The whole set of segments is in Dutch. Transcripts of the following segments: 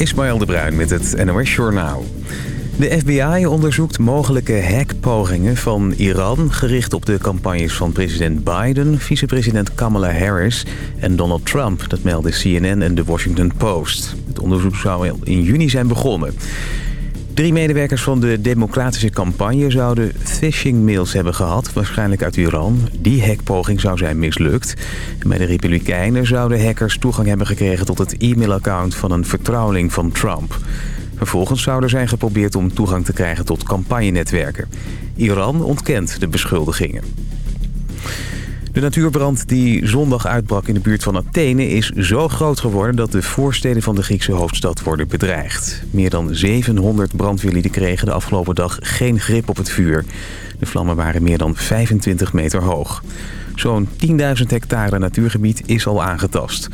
Ismaël de Bruin met het NOS Journaal. De FBI onderzoekt mogelijke hackpogingen van Iran... gericht op de campagnes van president Biden, vicepresident Kamala Harris... en Donald Trump, dat melden CNN en The Washington Post. Het onderzoek zou in juni zijn begonnen. Drie medewerkers van de democratische campagne zouden phishing-mails hebben gehad, waarschijnlijk uit Iran. Die hackpoging zou zijn mislukt. bij de Republikeinen zouden hackers toegang hebben gekregen tot het e-mailaccount van een vertrouweling van Trump. Vervolgens zou er zijn geprobeerd om toegang te krijgen tot campagnenetwerken. Iran ontkent de beschuldigingen. De natuurbrand die zondag uitbrak in de buurt van Athene is zo groot geworden dat de voorsteden van de Griekse hoofdstad worden bedreigd. Meer dan 700 brandweerlieden kregen de afgelopen dag geen grip op het vuur. De vlammen waren meer dan 25 meter hoog. Zo'n 10.000 hectare natuurgebied is al aangetast.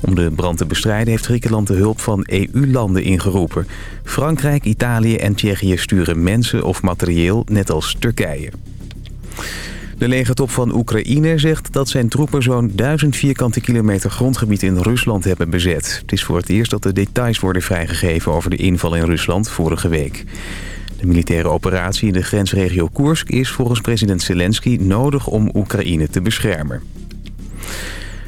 Om de brand te bestrijden heeft Griekenland de hulp van EU-landen ingeroepen. Frankrijk, Italië en Tsjechië sturen mensen of materieel, net als Turkije. De legertop van Oekraïne zegt dat zijn troepen zo'n 1000 vierkante kilometer grondgebied in Rusland hebben bezet. Het is voor het eerst dat de details worden vrijgegeven over de inval in Rusland vorige week. De militaire operatie in de grensregio Koersk is volgens president Zelensky nodig om Oekraïne te beschermen.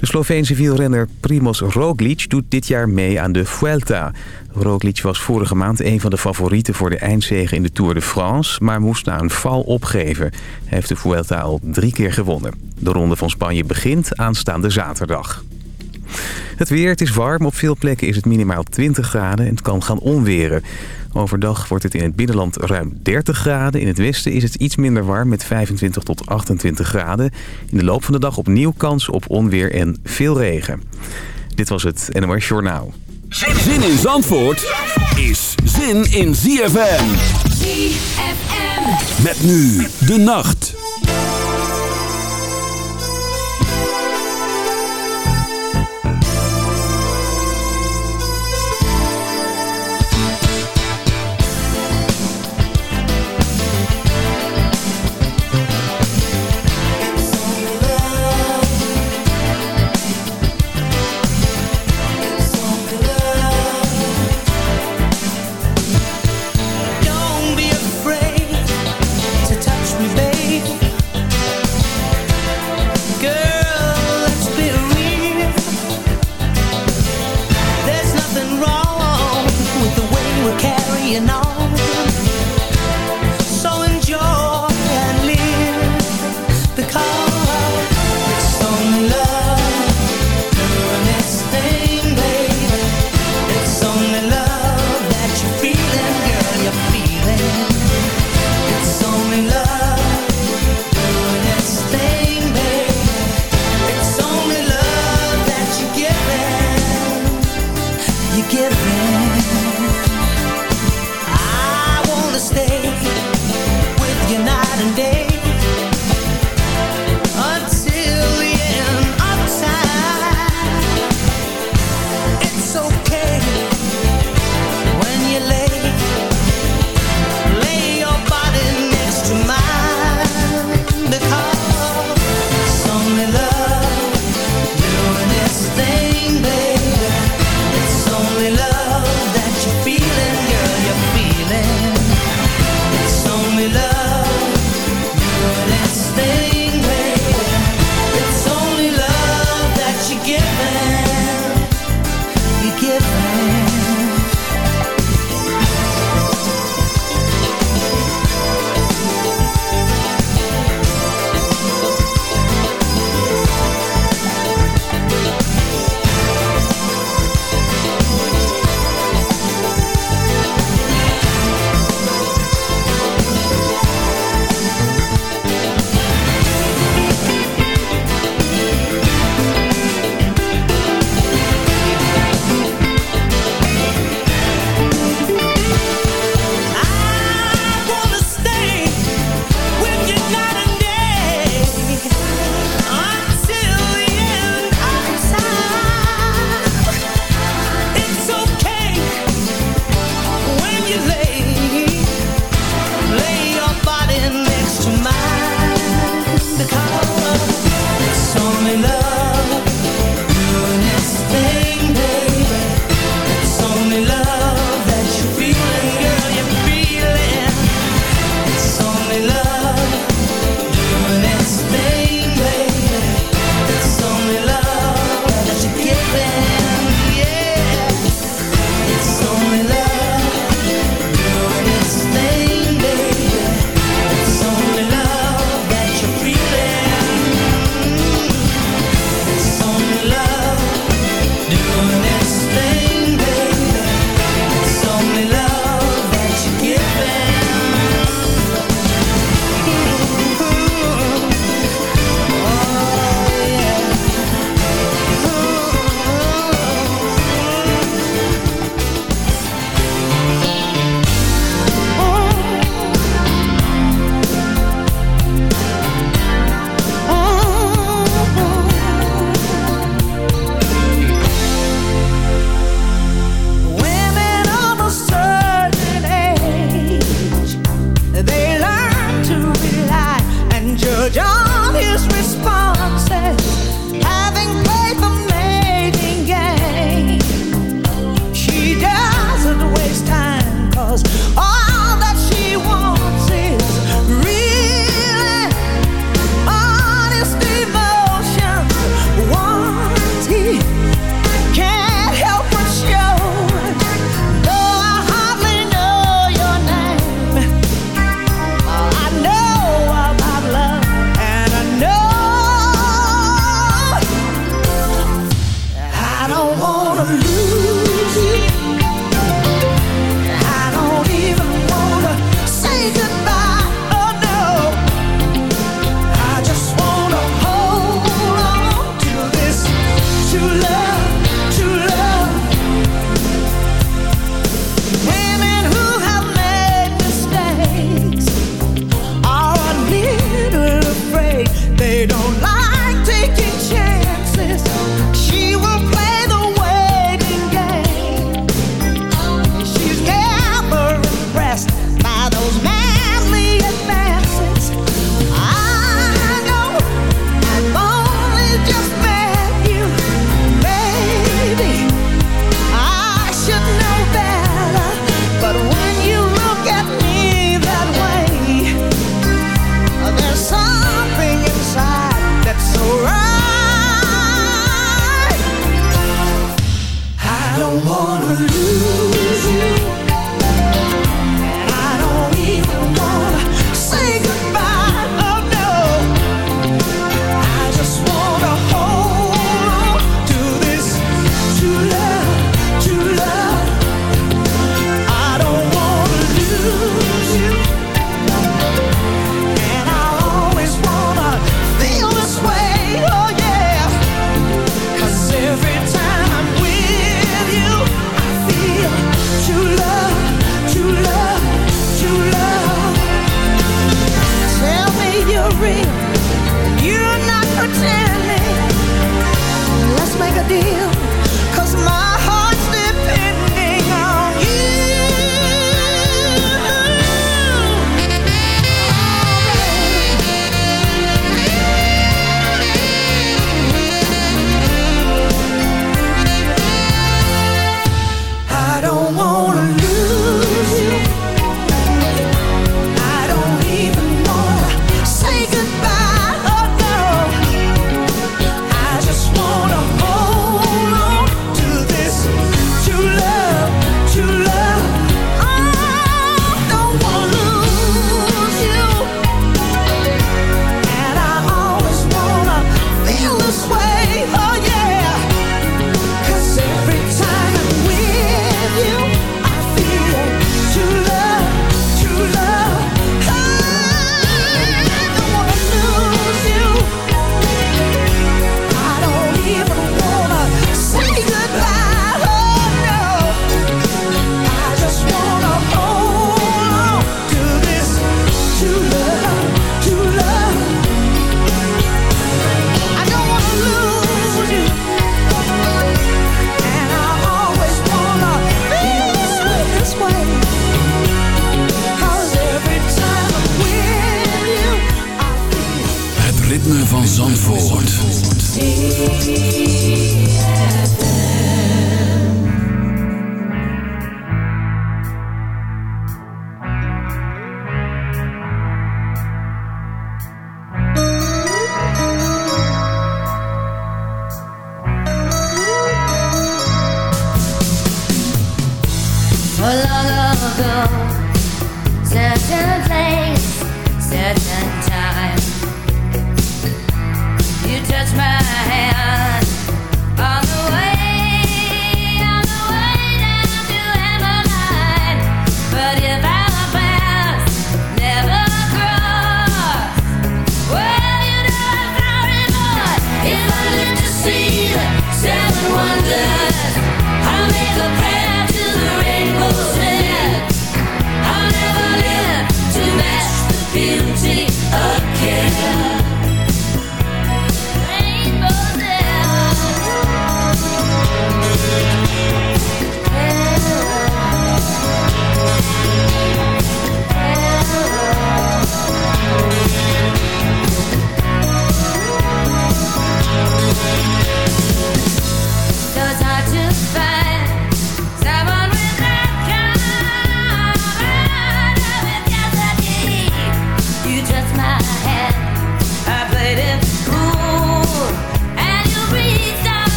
De Sloveense wielrenner Primoz Roglic doet dit jaar mee aan de Vuelta. Roglic was vorige maand een van de favorieten voor de eindzege in de Tour de France... maar moest na een val opgeven. Hij heeft de Vuelta al drie keer gewonnen. De Ronde van Spanje begint aanstaande zaterdag. Het weer, het is warm. Op veel plekken is het minimaal 20 graden en het kan gaan onweren. Overdag wordt het in het binnenland ruim 30 graden. In het westen is het iets minder warm met 25 tot 28 graden. In de loop van de dag opnieuw kans op onweer en veel regen. Dit was het NOS Journaal. Zin in Zandvoort is zin in ZFM. ZFM. Met nu de nacht.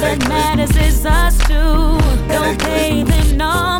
What matters is us two. Don't pay them no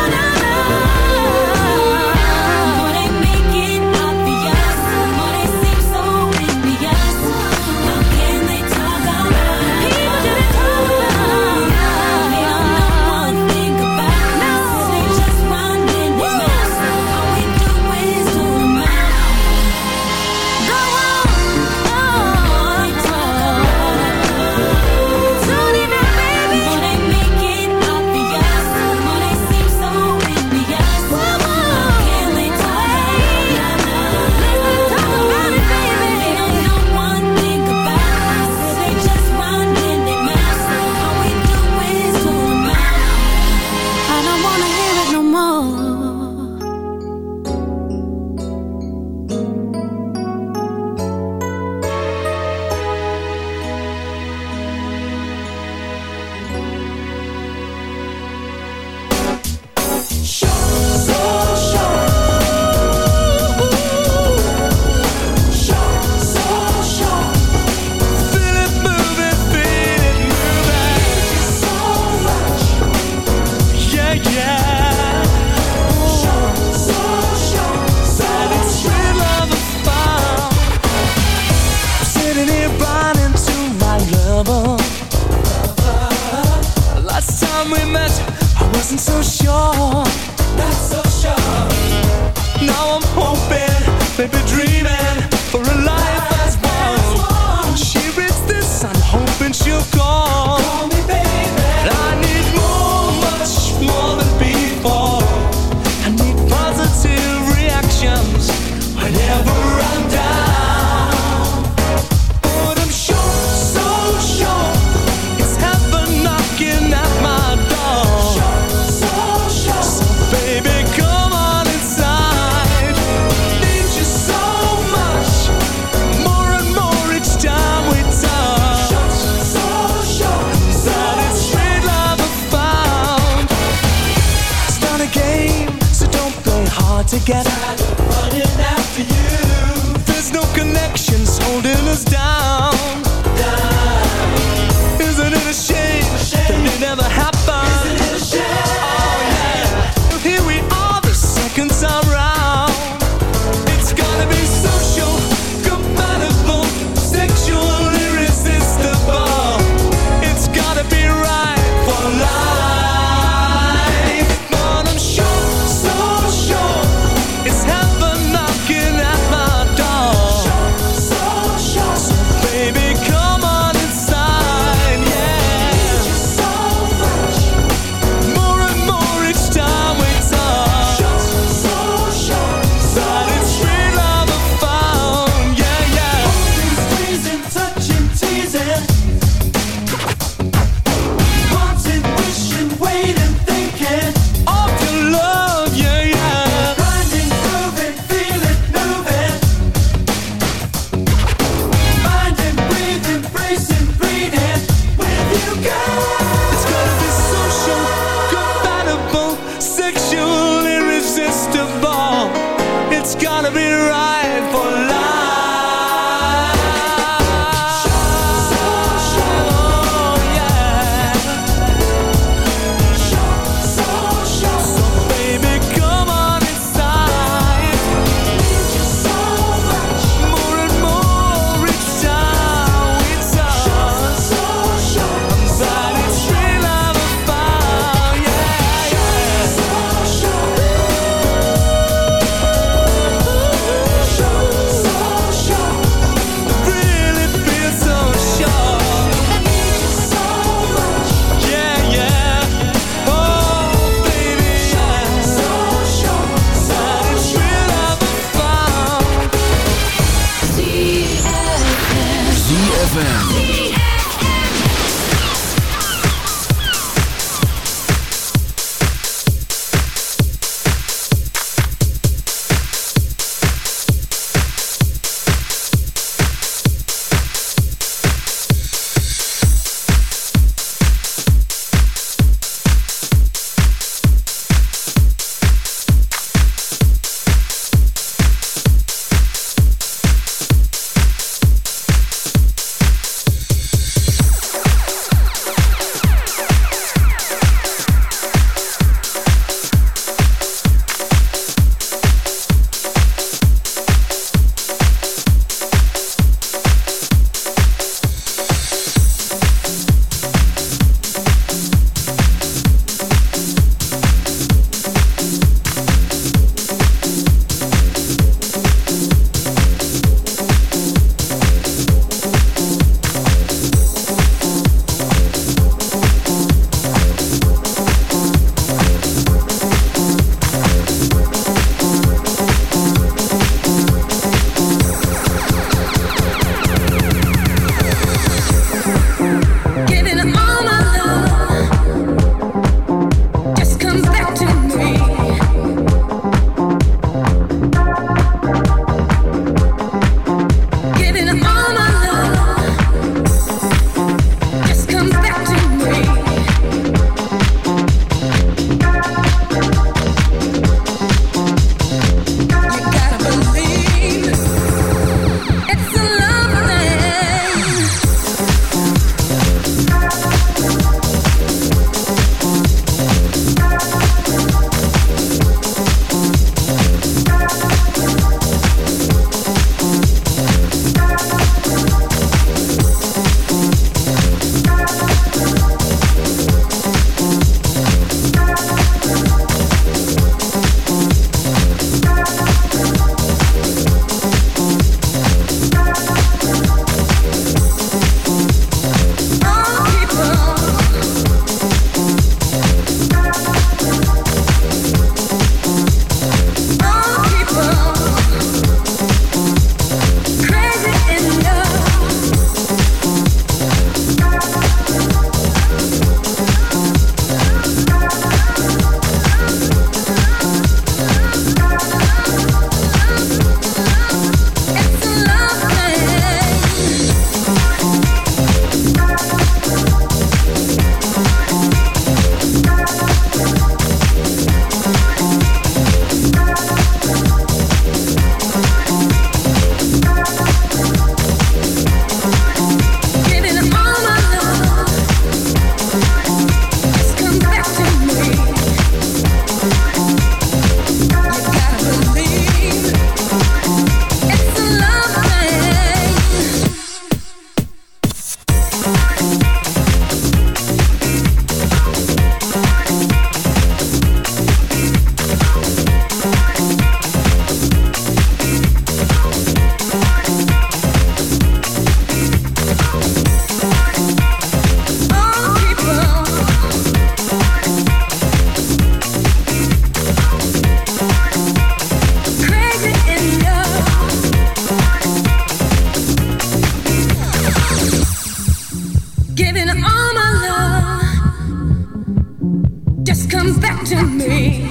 to me.